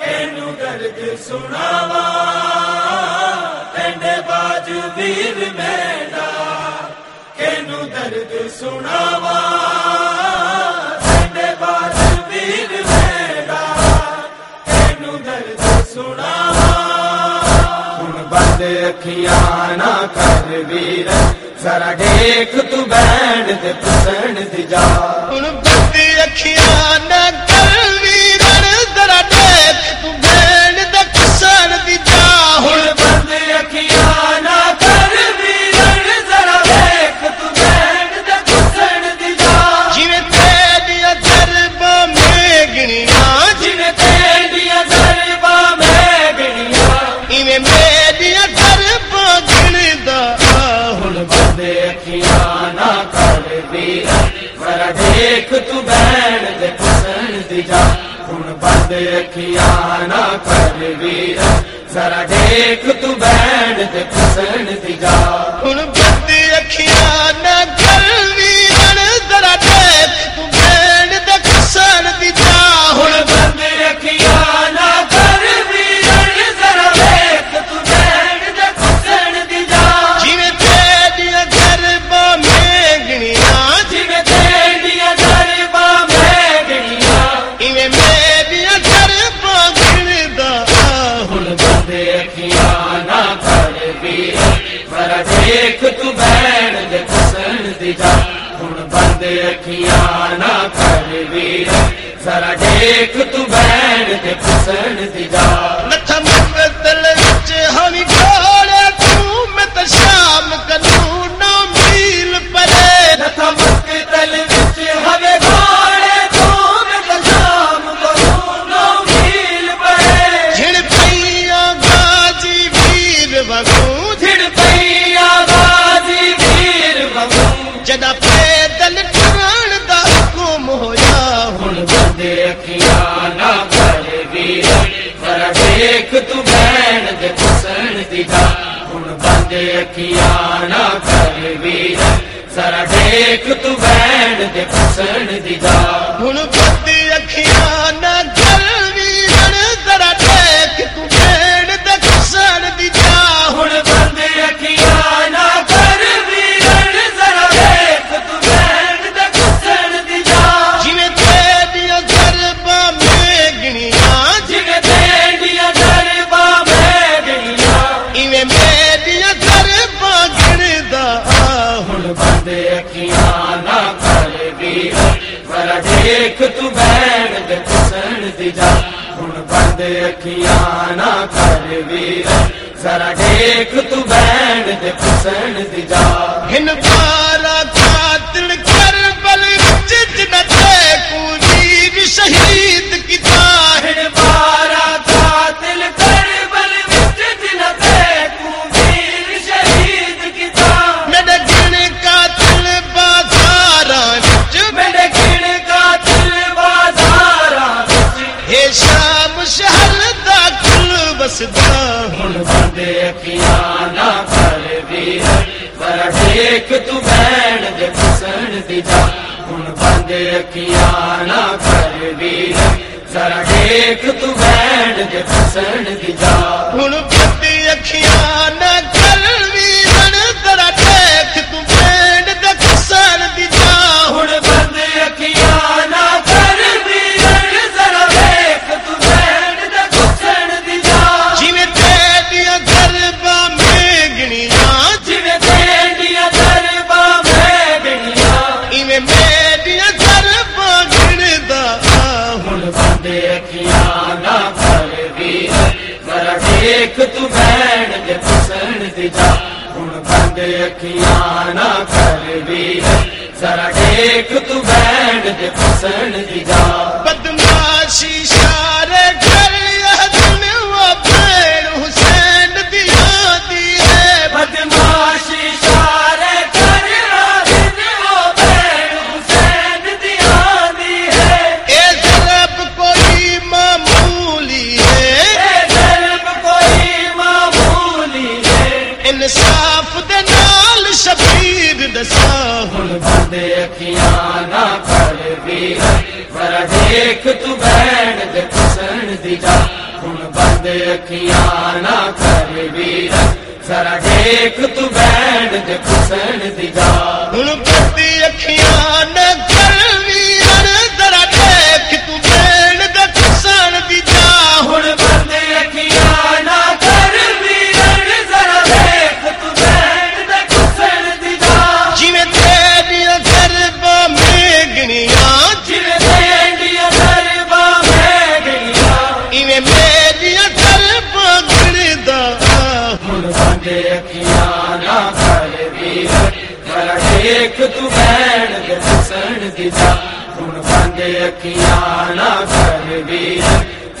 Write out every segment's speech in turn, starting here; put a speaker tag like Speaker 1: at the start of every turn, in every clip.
Speaker 1: اینو درد سناوا ویر درد سناوا ٹنڈے باج ویر میڈا اینو درد سناوا۔ ہن بند اکھیاں نہ کر ویر ذرا دیکھ تو بینڈ دے پسند دی جا
Speaker 2: رکھیا نہ
Speaker 1: بند رکھیا نہ کر ویر ذرا دیکھ تو بینڈ دے پسند دی جا۔ ہن
Speaker 2: بندی اکھیاں نہ کر ویر ذرا دیکھ
Speaker 1: دیکھ تو بینڈ دے پسند دی جا ہن بند اکھیاں نہ کر ویر ذرا دیکھ تو بین دے پسند دی جا سر ذرا دیکھ تو بین دے پسند دی جا ہن بند اکھیاں ذرا دیکھ تو بین دے
Speaker 2: ہن اکھیاں
Speaker 1: بند اکھیاں نہ کر بھی ذرا دیکھ تو بین دے پسند دی جا۔ ہن بند اکھیاں نہ کر بھی ذرا دیکھ تو بین دے پسند دی جا۔ ہن ذرا دیکھ تو بین دے پسند دی جا۔
Speaker 2: ہن
Speaker 1: بند اکھیاں نہ کر ویر ذرا دیکھ تو بین دے پسند دی جا۔ ہن بند اکھیاں پسند جا
Speaker 2: ہن
Speaker 1: بند اکھیاں نہ کر ویر ذرا دیکھ تو بین دے پسند دی جا دیکھ تو بین دے پسند دی جا۔ ہن بند اکھیاں نہ کر ویر۔ ذرا دیکھ تو بین دے پسند دی جا۔ ہن بند اکھیاں نہ ہن کر ذرا دیکھ تو بین دے حسن دی جا۔
Speaker 2: ہن کر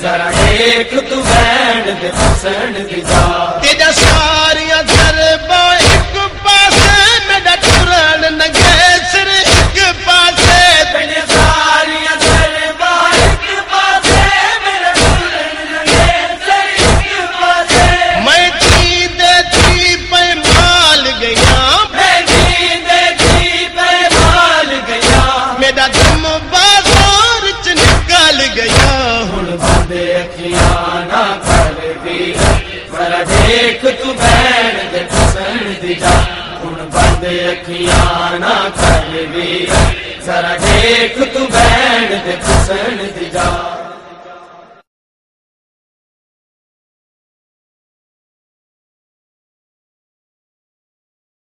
Speaker 2: ذرا دیکھ تو بین دے پسن دی جا نکل گیا
Speaker 1: ہن بند اکھیاں نہ کر دی۔ ذرا دیکھ تو بین دے پسند دی جا۔ ہن بند اکھیاں نہ کر دی۔ ذرا دیکھ تو بین دے پسند دی جا۔